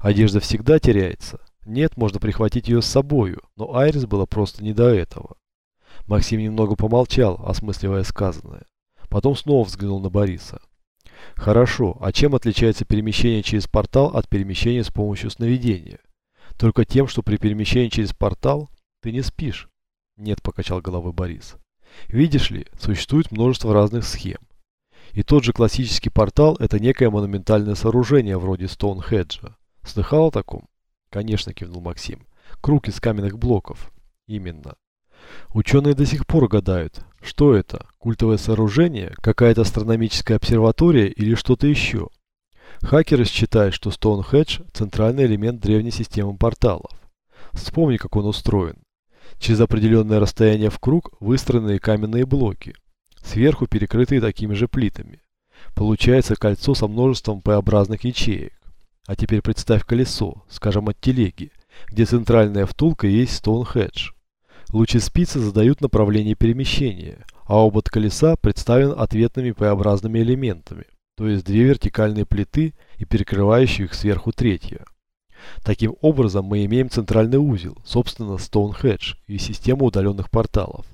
Одежда всегда теряется. Нет, можно прихватить ее с собою, но Айрис было просто не до этого. Максим немного помолчал, осмысливая сказанное. Потом снова взглянул на Бориса. Хорошо, а чем отличается перемещение через портал от перемещения с помощью сновидения? Только тем, что при перемещении через портал ты не спишь. Нет, покачал головой Борис. Видишь ли, существует множество разных схем. И тот же классический портал – это некое монументальное сооружение вроде Стоунхеджа. Слыхал о таком? Конечно, кивнул Максим. Круг из каменных блоков. Именно. Ученые до сих пор гадают, что это, культовое сооружение, какая-то астрономическая обсерватория или что-то еще. Хакеры считают, что Стоунхедж – центральный элемент древней системы порталов. Вспомни, как он устроен. Через определенное расстояние в круг выстроенные каменные блоки, сверху перекрытые такими же плитами. Получается кольцо со множеством П-образных ячеек. А теперь представь колесо, скажем от телеги, где центральная втулка есть Стоунхедж. Лучи спицы задают направление перемещения, а обод колеса представлен ответными П-образными элементами, то есть две вертикальные плиты и перекрывающие их сверху третья. Таким образом мы имеем центральный узел, собственно Стоунхедж и систему удаленных порталов.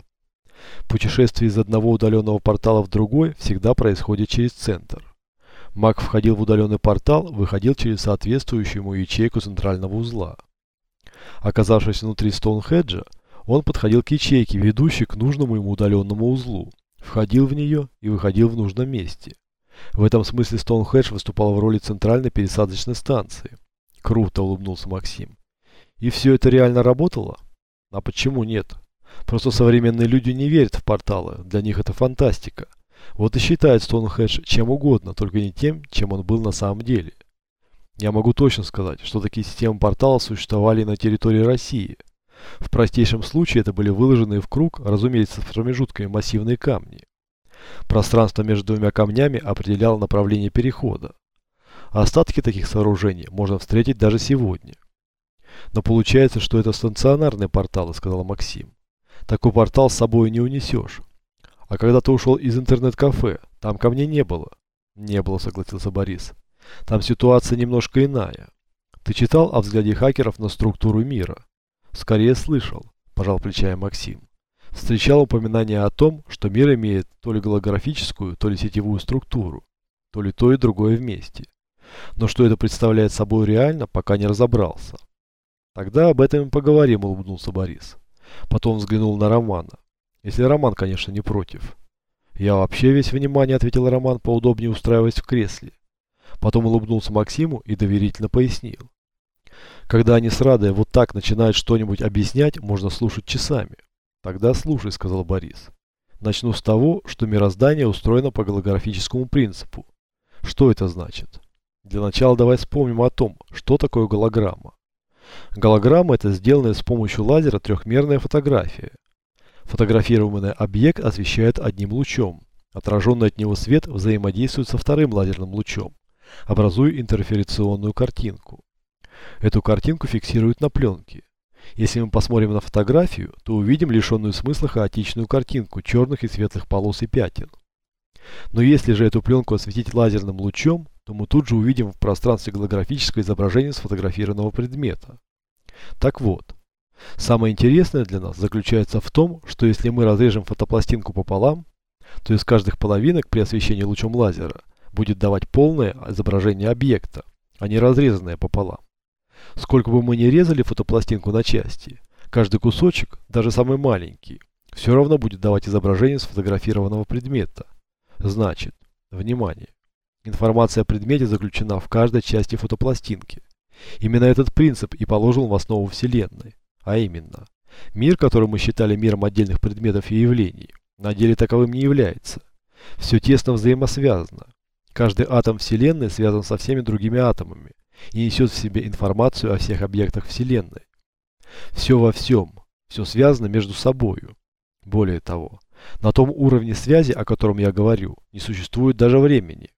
Путешествие из одного удаленного портала в другой всегда происходит через центр. Маг входил в удаленный портал, выходил через соответствующую ему ячейку центрального узла. Оказавшись внутри Стоунхеджа, он подходил к ячейке, ведущей к нужному ему удаленному узлу, входил в нее и выходил в нужном месте. В этом смысле Стоунхедж выступал в роли центральной пересадочной станции. Круто улыбнулся Максим. И все это реально работало? А почему нет? Просто современные люди не верят в порталы, для них это фантастика. Вот и считают Стоунхедж чем угодно, только не тем, чем он был на самом деле. Я могу точно сказать, что такие системы порталов существовали на территории России – в простейшем случае это были выложенные в круг, разумеется, с промежутками массивные камни. Пространство между двумя камнями определяло направление перехода. Остатки таких сооружений можно встретить даже сегодня. Но получается, что это станционарные порталы, сказал Максим. Такой портал с собой не унесешь. А когда ты ушел из интернет-кафе, там камней не было. Не было, согласился Борис. Там ситуация немножко иная. Ты читал о взгляде хакеров на структуру мира? Скорее слышал, пожал плечами Максим. Встречал упоминание о том, что мир имеет то ли голографическую, то ли сетевую структуру, то ли то и другое вместе. Но что это представляет собой реально, пока не разобрался. Тогда об этом и поговорим, улыбнулся Борис. Потом взглянул на Романа. Если Роман, конечно, не против. Я вообще весь внимание, ответил Роман, поудобнее устраиваясь в кресле. Потом улыбнулся Максиму и доверительно пояснил. Когда они с Радой вот так начинают что-нибудь объяснять, можно слушать часами. Тогда слушай, сказал Борис. Начну с того, что мироздание устроено по голографическому принципу. Что это значит? Для начала давай вспомним о том, что такое голограмма. Голограмма – это сделанная с помощью лазера трехмерная фотография. Фотографируемый объект освещает одним лучом. Отраженный от него свет взаимодействует со вторым лазерным лучом, образуя интерферационную картинку. Эту картинку фиксируют на пленке. Если мы посмотрим на фотографию, то увидим лишенную смысла хаотичную картинку черных и светлых полос и пятен. Но если же эту пленку осветить лазерным лучом, то мы тут же увидим в пространстве голографическое изображение сфотографированного предмета. Так вот, самое интересное для нас заключается в том, что если мы разрежем фотопластинку пополам, то из каждых половинок при освещении лучом лазера будет давать полное изображение объекта, а не разрезанное пополам. Сколько бы мы ни резали фотопластинку на части, каждый кусочек, даже самый маленький, все равно будет давать изображение сфотографированного предмета. Значит, внимание, информация о предмете заключена в каждой части фотопластинки. Именно этот принцип и положил в основу Вселенной, а именно, мир, который мы считали миром отдельных предметов и явлений, на деле таковым не является. Все тесно взаимосвязано. Каждый атом Вселенной связан со всеми другими атомами, и несет в себе информацию о всех объектах Вселенной. Все во всем, все связано между собою. Более того, на том уровне связи, о котором я говорю, не существует даже времени.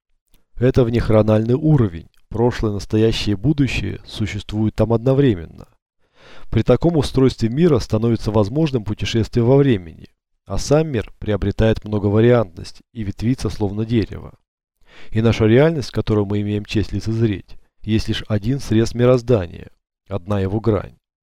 Это внехрональный уровень, прошлое, настоящее и будущее существуют там одновременно. При таком устройстве мира становится возможным путешествие во времени, а сам мир приобретает многовариантность и ветвится словно дерево. И наша реальность, которую мы имеем честь лицезреть, есть лишь один срез мироздания, одна его грань.